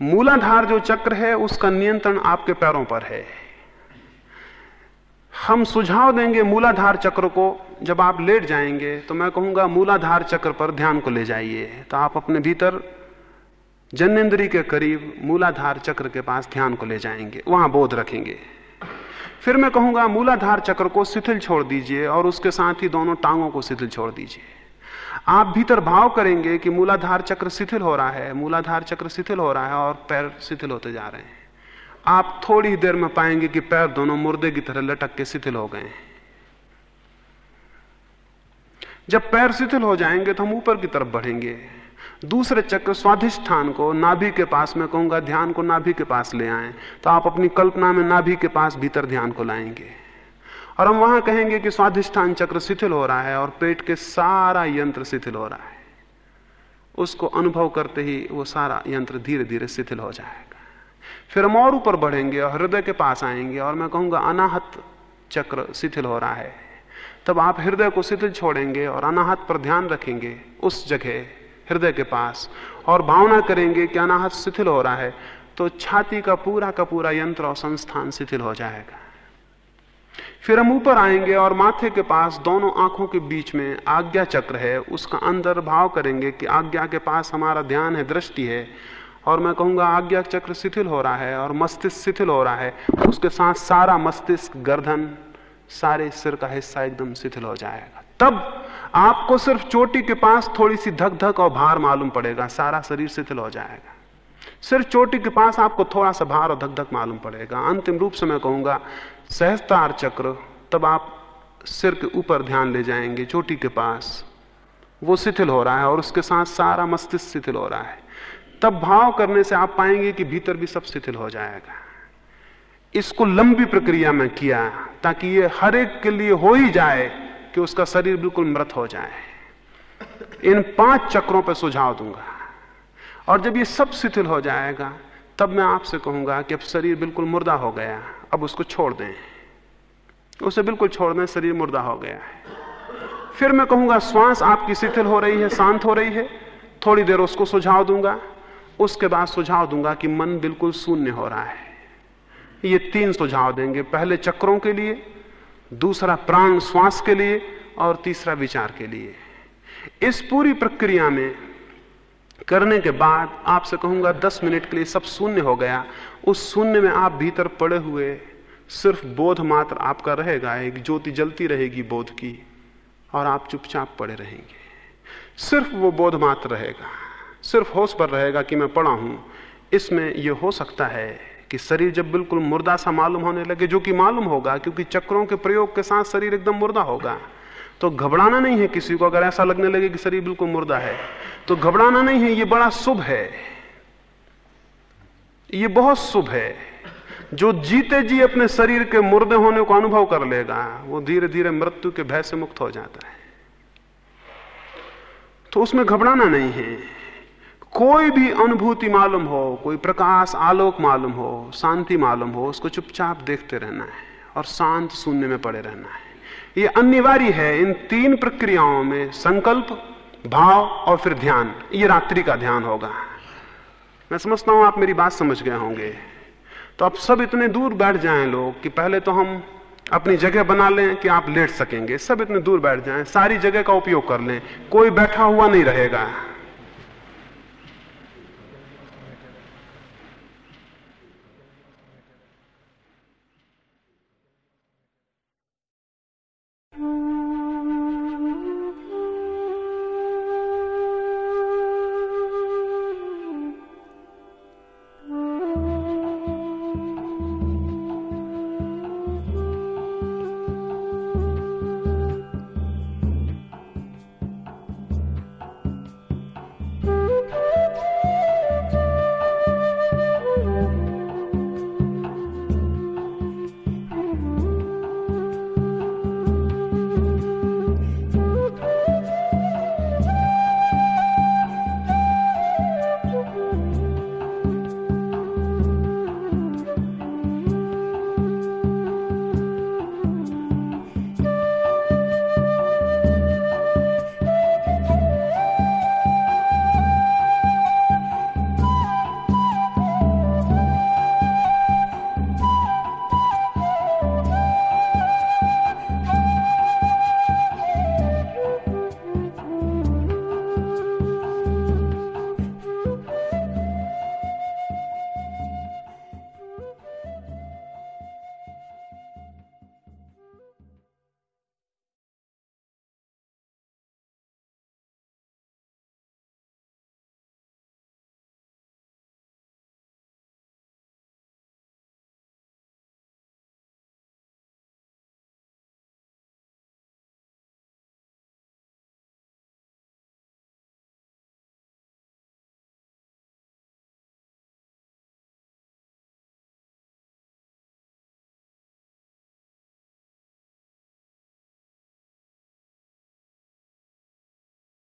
मूलाधार जो चक्र है, उसका नियंत्रण आपके पैरों पर है। हम सुझाव देंगे मूलाधार चक्र को, जब आप लेट जाएँगे तो मैं कहूँगा मूलाधार चक्र पर ध्यान को ले जाइए। तो आप अपने भीतर जन्नेन्द्री के करीब मूलाधार चक्र के पास ध्यान को ले जाएँगे, वहाँ बोध रखेंगे। फिर मैं कहूँगा मूलाधार चक्र को शिथिल छोड़ दीजिए और उसके साथ ही दोनों टांगों को शिथिल छोड़ दीजिए। आप भीतर भाव करेंगे कि मूलाधार चक्र शिथिल हो रहा है, मूलाधार चक्र शिथिल हो रहा है और पैर शिथिल होते जा रहे हैं। आप थोड़ी देर में पाएँगे कि पैर दोनों मुर्दे की तरह लटक के शिथिल हो गए हैं। जब पैर शिथिल हो जाएँगे तो हम ऊपर की तरफ़ बढ़ेंगे। दूसरे चक्र स्वाधिष्ठान को, नाभि के पास में कहूँगा, ध्यान को नाभि के पास ले आए तो आप अपनी कल्पना में नाभि के पास भीतर ध्यान को लाएँगे। और हम वहाँ कहेंगे कि स्वाधिष्ठान चक्र शिथिल हो रहा है और पेट के सारा यंत्र शिथिल हो रहा है। उसको अनुभव करते ही वो सारा यंत्र धीरे धीरे शिथिल हो जाएगा। फिर हम और ऊपर बढ़ेंगे और हृदय के पास आएँगे और मैं कहूँगा, अनाहत चक्र शिथिल हो रहा है। तब आप हृदय को शिथिल छोड़ेंगे और अनाहत पर ध्यान रखेंगे उस जगह, हृदय के पास, और भावना करेंगे कि अनाहत शिथिल हो रहा है तो छाती का पूरा का पूरा यंत्र और संस्थान शिथिल हो जाएगा। फिर हम ऊपर आएँगे और माथे के पास दोनों आँखों के बीच में आज्ञा चक्र है। उसका अंदर भाव करेंगे कि आज्ञा के पास हमारा ध्यान है, दृष्टि है। और मैं कहूँगा, आज्ञा चक्र शिथिल हो रहा है और मस्तिष्क शिथिल हो रहा है। उसके साथ सारा मस्तिष्क, गर्दन, सारे सिर का हिस्सा एकदम शिथिल हो जाएगा। तब आपको सिर्फ़ चोटी के पास थोड़ी सी धक धक और भार मालूम पड़ेगा, सारा शरीर शिथिल हो जाएगा। सिर्फ़ चोटी के पास आपको थोड़ा सा भार और धक धक मालूम पड़ेगा। अंतिम रूप से मैं कहूँगा सहस्तार चक्र, तब आप सिर के ऊपर ध्यान ले जाएँगे, चोटी के पास। वो शिथिल हो रहा है और उसके साथ सारा मस्तिष्क शिथिल हो रहा है। तब भाव करने से आप पाएँगे कि भीतर भी सब शिथिल हो जाएगा। इसको लंबी प्रक्रिया में किया, ताकि ये हर एक के लिए हो ही जाए कि उसका शरीर बिल्कुल मृत हो जाए। इन पाँच चक्रों पर सुझाव दूँगा। और जब ये सब शिथिल हो जाएगा, तब मैं आपसे कहूँगा कि अब शरीर बिल्कुल मुर्दा हो गया। अब उसको छोड़ दें। उसे बिल्कुल छोड़ दें शरीर मुर्दा हो गया है। फिर मैं कहूँगा, श्वास आपकी शिथिल हो रही है, शांत हो रही है। थोड़ी देर उसको सुझाव दूँगा। उसके बाद सुझाव दूँगा कि मन बिल्कुल शून्य हो रहा है। ये तीन सुझाव देंगे। पहले चक्रों के लिए, दूसरा प्राण श्वास के लिए और तीसरा विचार के लिए। इस पूरी प्रक्रिया में करने के बाद आपसे कहूँगा, दस मिनट के लिए सब शून्य हो गया उस शून्य में आप भीतर पड़े हुए, सिर्फ़ बोध मात्र आपका रहेगा, एक ज्योति जलती रहेगी बोध की, और आप चुपचाप पड़े रहेंगे। सिर्फ़ वो बोध मात्र रहेगा, सिर्फ़ होश पर रहेगा कि मैं पड़ा हूँ। इसमें यह हो सकता है कि शरीर जब बिल्कुल मुर्दा सा मालूम होने लगे, जो कि मालूम होगा, क्योंकि चक्रों के प्रयोग के साथ शरीर एकदम मुर्दा होगा तो घबराना नहीं है किसी को। अगर ऐसा लगने लगे कि शरीर बिल्कुल मुर्दा है तो घबराना नहीं है, ये बड़ा शुभ है। ये बहुत शुभ है। जो जीते जी अपने शरीर के मुर्दे होने को अनुभव कर लेगा, वो धीरे धीरे मृत्यु के भय से मुक्त हो जाता है। तो उसमें घबराना नहीं है। कोई भी अनुभूति मालूम हो, कोई प्रकाश, आलोक मालूम हो, शांति मालूम हो, उसको चुपचाप देखते रहना है और शांत शून्य में पड़े रहना है। ये अनिवार्य है इन तीन प्रक्रियाओं में संकल्प, भाव और फिर ध्यान। ये रात्रि का ध्यान होगा। मैं समझता हूँ आप मेरी बात समझ गए होंगे। तो अब सब इतने दूर बैठ जाएँ लोग कि पहले तो हम अपनी जगह बना लें कि आप लेट सकेंगे। सब इतने दूर बैठ जाएँ, सारी जगह का उपयोग कर लें। कोई बैठा हुआ नहीं रहेगा।